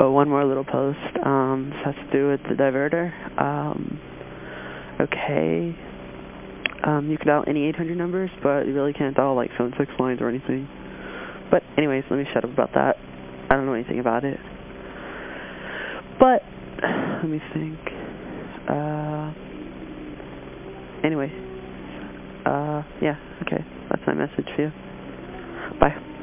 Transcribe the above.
Oh, one more little post.、Um, this has to do with the diverter. Um, okay. Um, you can dial any 800 numbers, but you really can't dial like 76 lines or anything. But anyways, let me shut up about that. I don't know anything about it. But, let me think. Uh, anyway. Uh, yeah, okay. That's my message for you. Bye.